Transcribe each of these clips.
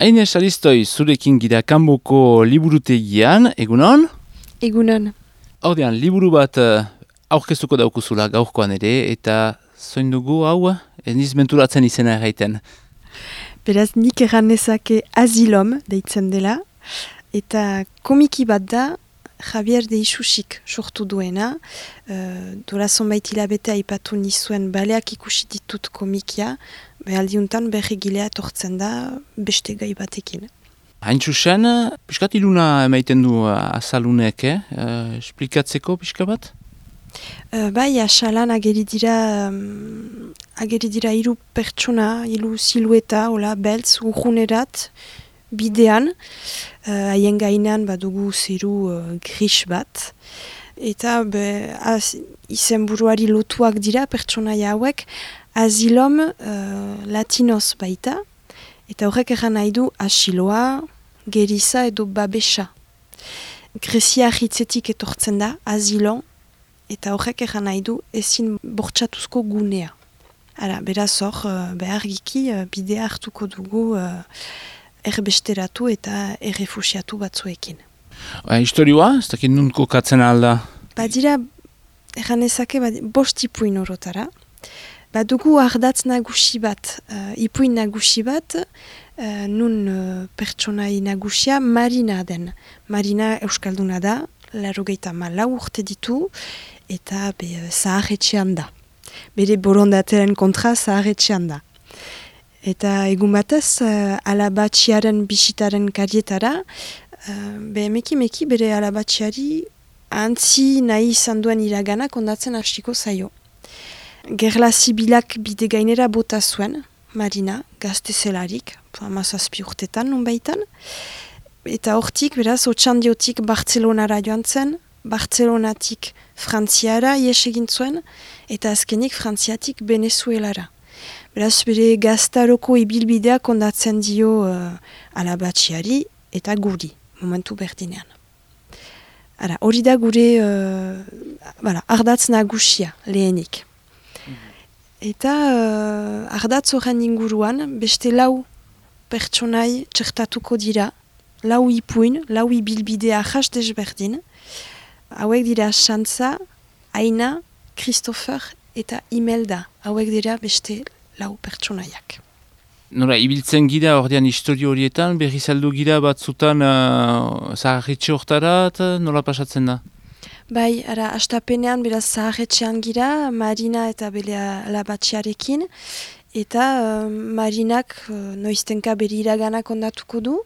Haine salistoi zurekin gira kanboko liburutegian, egunon? Egunon. Ordean, liburu bat uh, aurkeztuko daukuzula gaurkoan ere, eta zoin dugu hau, eniz menturatzen izena erraiten. Beraz, nik erran nezake azilom deitzen dela, eta komiki bat da Javier de Isusik sortu duena. Uh, Dola zonbait hilabetea ipatu nizuen baleak ikusi ditut komikia, behaldiuntan berri gilea etortzen da beste gai batekin. Hain txusen, piskat iluna emaiten du azalunek, eh? Uh, esplikatzeko pixka bat? Uh, bai, asalan ageri dira, um, ageri dira iru pertsona, iru silueta, hola, beltz, urrunerat, bidean, haien uh, gainean badugu zeru uh, gris bat, eta be, az, izen buruari lotuak dira pertsona hauek, azilom uh, latinoz baita, eta horrek egan nahi du asiloa, geriza edo babesa. Grezia hitzetik etortzen da, azilon, eta horrek egan nahi du ezin bortxatuzko gunea. Ara, beraz hor, uh, behar giki, uh, bidea hartuko dugu uh, erbesteratu eta errefusiatu batzuekin. Ba, historioa, ez dakit nunko katzen alda? Badira, egan ezake, bad, bost ipuin orotara. Badugu ardatz nagusi bat, uh, ipuin nagusi bat, uh, nun uh, pertsonai nagusia Marina den. Marina Euskalduna da, larogeita malau urte ditu, eta be, zaharretxean da. Bere borondateren kontra zaharretxean da. Eta egun batez, uh, alabatxiaren bisitaren karietara, uh, be meki meki bere alabatxiari antzi nahi izan duen iragana kondatzen hastiko zaio. Gerla zibilak bide gainera bota zuen, Marina, gazte zelarik, amazazpi urtetan nun baitan. Eta hortik, beraz, otxandiotik Bartzelonara joan zen, Bartzelonatik Frantziara ies egin zuen, eta azkenik Frantziatik Venezuelara. Beraz, bere gaztaroko ibilbidea kondatzen dio uh, alabatxiari eta guri, momentu berdinean. Ara, hori da gure uh, ardatz nagusia lehenik. Eta uh, ardatz horren inguruan, beste lau pertsonai txertatuko dira, lau ipuin, lau ibilbidea jas desberdin, hauek dira Xantza, Aina, Christopher eta Imelda, hauek dira beste lau pertsonaiak. Nora, ibiltzen gira ordean historio horietan, berri saldu gira batzutan uh, zaharretxe hortarat, nola pasatzen da? Bai, ara, astapenean beraz zaharretxean gira, Marina eta belea labatxearekin, eta uh, Marinak uh, noiztenka beri iraganak ondatuko du,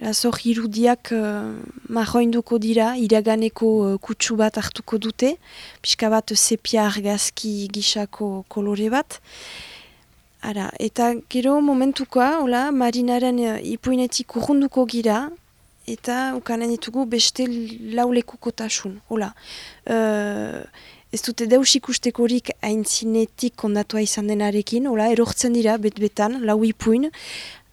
Zor irudiak uh, marroinduko dira, iraganeko uh, kutsu bat hartuko dute, pixka bat sepia argazki gisako kolore bat. Ara, eta gero momentukoa, hola, marinaren uh, ipuinetik urrunduko gira, eta ukanen ditugu beste laulekuko tasun. Hola, uh, ez dute deus ikustekorik aintzinetik kondatua izan denarekin, hola, erortzen dira bet-betan, lau ipuin,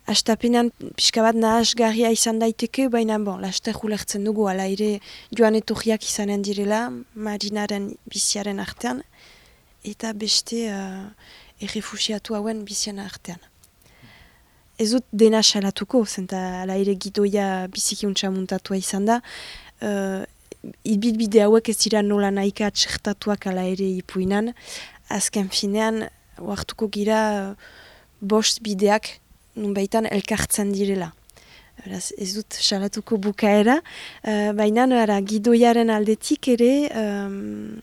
Astapenean pixka bat nahasgarria izan daiteke, baina bon, laster hulertzen dugu, ala ere joan etorriak izanen direla, marinaren biziaren artean, eta beste uh, errefusiatu hauen bizian artean. Ez dut dena salatuko, zenta ala ere gidoia bizikiuntza muntatua izan da, uh, ibidbide hauek ez dira nola nahika atxertatuak ala ere ipuinan, azken finean, huartuko gira bost bideak, nun baitan elkartzen direla. Beraz, ez dut salatuko bukaera, uh, baina gidoiaren aldetik ere, um,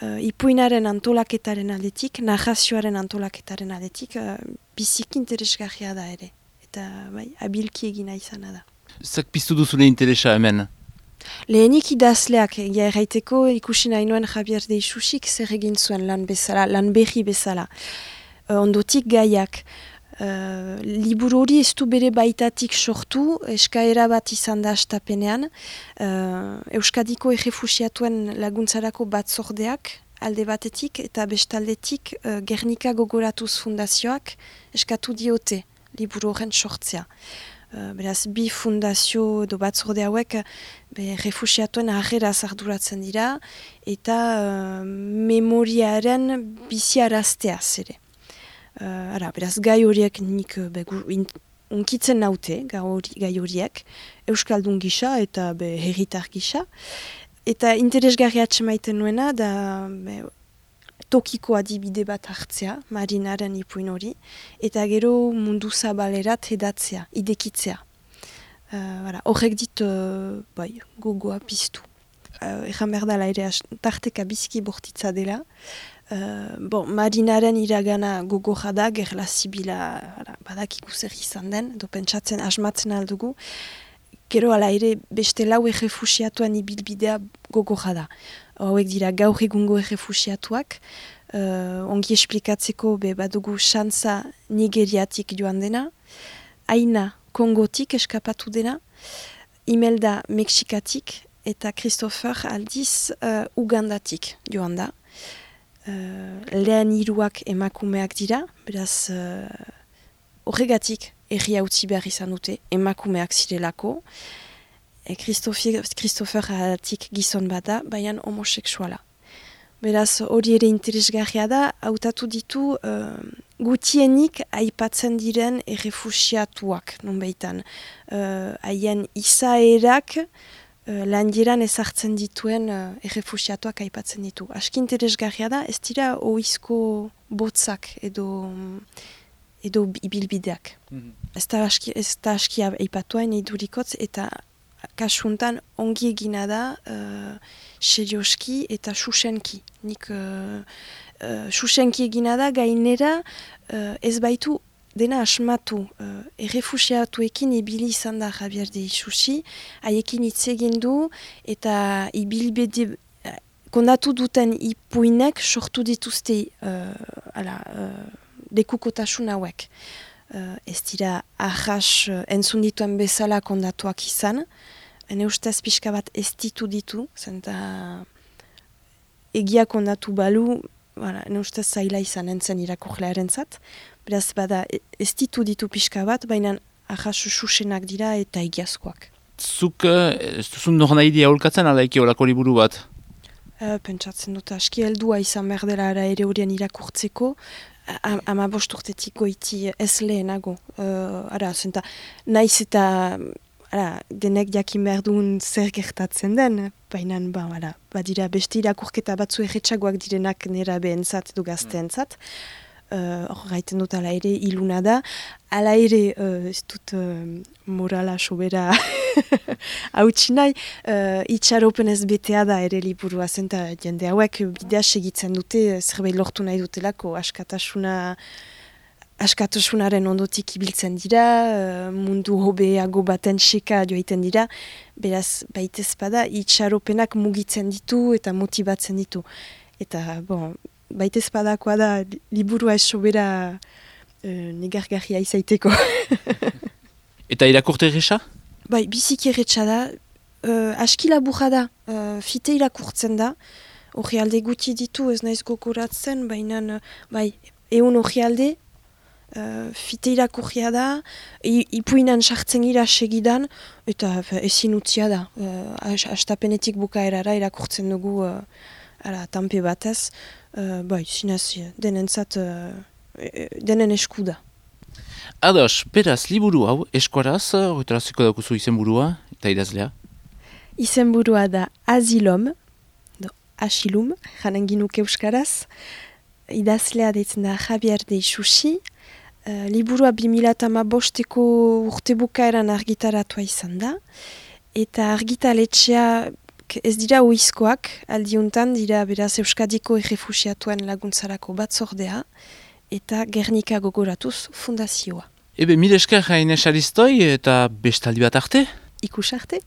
uh, ipuinaren antolaketaren aldetik, narrazioaren antolaketaren aldetik, uh, bizik interesgarria da ere. Eta bai, abilki egina izana da. Zak piztu duzune interesa hemen? Lehenik idazleak, egia erraiteko ikusi nahi nuen Javier de Isusik zer egin zuen lan bezala, lan berri bezala. ondotik gaiak, Uh, liburu hori ez du bere baitatik sortu, eskaera bat izan da astapenean. Uh, Euskadiko egefusiatuen laguntzarako bat zordeak, alde batetik, eta bestaldetik uh, Gernika gogoratuz fundazioak eskatu diote liburu horren sortzea. beraz, bi fundazio edo batzorde hauek be, refusiatuen ahera zarduratzen dira eta uh, memoriaren biziaraztea zere. Uh, ara, beraz, gai horiek nik be, unkitzen naute, gai horiek, Euskaldun gisa eta be, herritar gisa. Eta interesgarriatxe maiten nuena da be, tokiko adibide bat hartzea, marinaren ipuin hori, eta gero mundu zabalerat edatzea, idekitzea. Uh, horrek dit, uh, bai, gogoa piztu. Uh, Egan behar dela ere, tarteka biziki bortitza dela. Uh, bon, marinaren iragana gogo jada, gerla zibila badak ikuser izan den, do pentsatzen asmatzen aldugu. Gero ala ere, beste lau errefusiatuan ibilbidea gogo jada hauek dira gaur egungo errefusiatuak, uh, ongi esplikatzeko be badugu xantza nigeriatik joan dena, aina kongotik eskapatu dena, imelda mexikatik. Eta Christopher aldiz uh, ugandatik joan da. Uh, lehen hiruak emakumeak dira, beraz horregatik uh, erri utzi behar izan dute emakumeak zirelako, e, Christopher Atik gizon bada, baina homoseksuala. Beraz, hori ere interesgarria da, hautatu ditu uh, gutienik aipatzen diren errefusiatuak, non behitan. Uh, haien izaerak uh, landieran ezartzen dituen uh, errefusiatuak aipatzen ditu. Aski interesgarria da, ez dira oizko botzak edo edo ibilbideak. Mm -hmm. Ez da aski, aski aipatuain idurikotz eta kasuntan ongi egina da uh, serioski eta susenki. Nik uh, uh, susenki egina da gainera uh, ez baitu dena asmatu uh, errefusiatuekin ibili izan da Javier de Isusi, haiekin hitz egin du eta ibilbede uh, kondatu duten ipuinek sortu dituzte uh, ala, uh, dekukotasun hauek. Uh, ez dira ahas uh, entzun dituen bezala kondatuak izan, Hene ustez pixka bat ez ditu ditu, zenta egia kondatu balu, hene ustez zaila izan entzen irakurlea erentzat. Beraz, bada ez ditu ditu pixka bat, baina ahasu susenak dira eta egiazkoak. Zuk eh, ez duzun nor nahi dia holkatzen ala eki olako liburu bat? E, pentsatzen dut, aski heldua izan behar dela ara ere horien irakurtzeko, ama bosturtetik goiti ez lehenago. Uh, ara, zenta, naiz eta Ara, denek jakin behar duen zer gertatzen den, baina ba, ara, badira beste irakurketa batzu erretxagoak direnak nera behentzat du gazteentzat. Uh, hor gaiten dut ala ere iluna da. Ala ere, uh, ez dut uh, morala sobera hautsi nahi, uh, itxaropen ez betea da ere liburua zen, jende hauek bidea segitzen dute, zerbait lortu nahi dutelako, askatasuna askatosunaren ondotik ibiltzen dira, mundu hobeago baten seka joaiten dira, beraz, baitez bada, itxaropenak mugitzen ditu eta motibatzen ditu. Eta, bon, baitez badakoa da, liburua ez sobera uh, negargarria izaiteko. eta irakurte erresa? Bai, biziki erretsa da, uh, aski laburra da, uh, fite irakurtzen da, hori alde guti ditu ez naiz gogoratzen, baina, bai, egun hori alde, uh, fite irakurria da, ipuinan sartzen gira segidan, eta ezin utzia da. Uh, astapenetik bukaerara irakurtzen dugu uh, ara, tampe batez, uh, bai, zinez, denentzat, uh, denen esku da. Ados, beraz, liburu hau, eskuaraz, horretaraziko dakuzu izen burua, eta idazlea? Izen burua da Azilom, do, Asilum, janen ginuk euskaraz, idazlea deitzen da Javier de Isusi, Uh, liburua 2008ko urte bukaeran argitaratua izan da. Eta argitaletxea ez dira oizkoak, aldiuntan dira beraz Euskadiko errefusiatuen laguntzarako batzordea eta Gernika gogoratuz fundazioa. Ebe, mil esker hain esariztoi eta bestaldi bat arte? Ikus arte?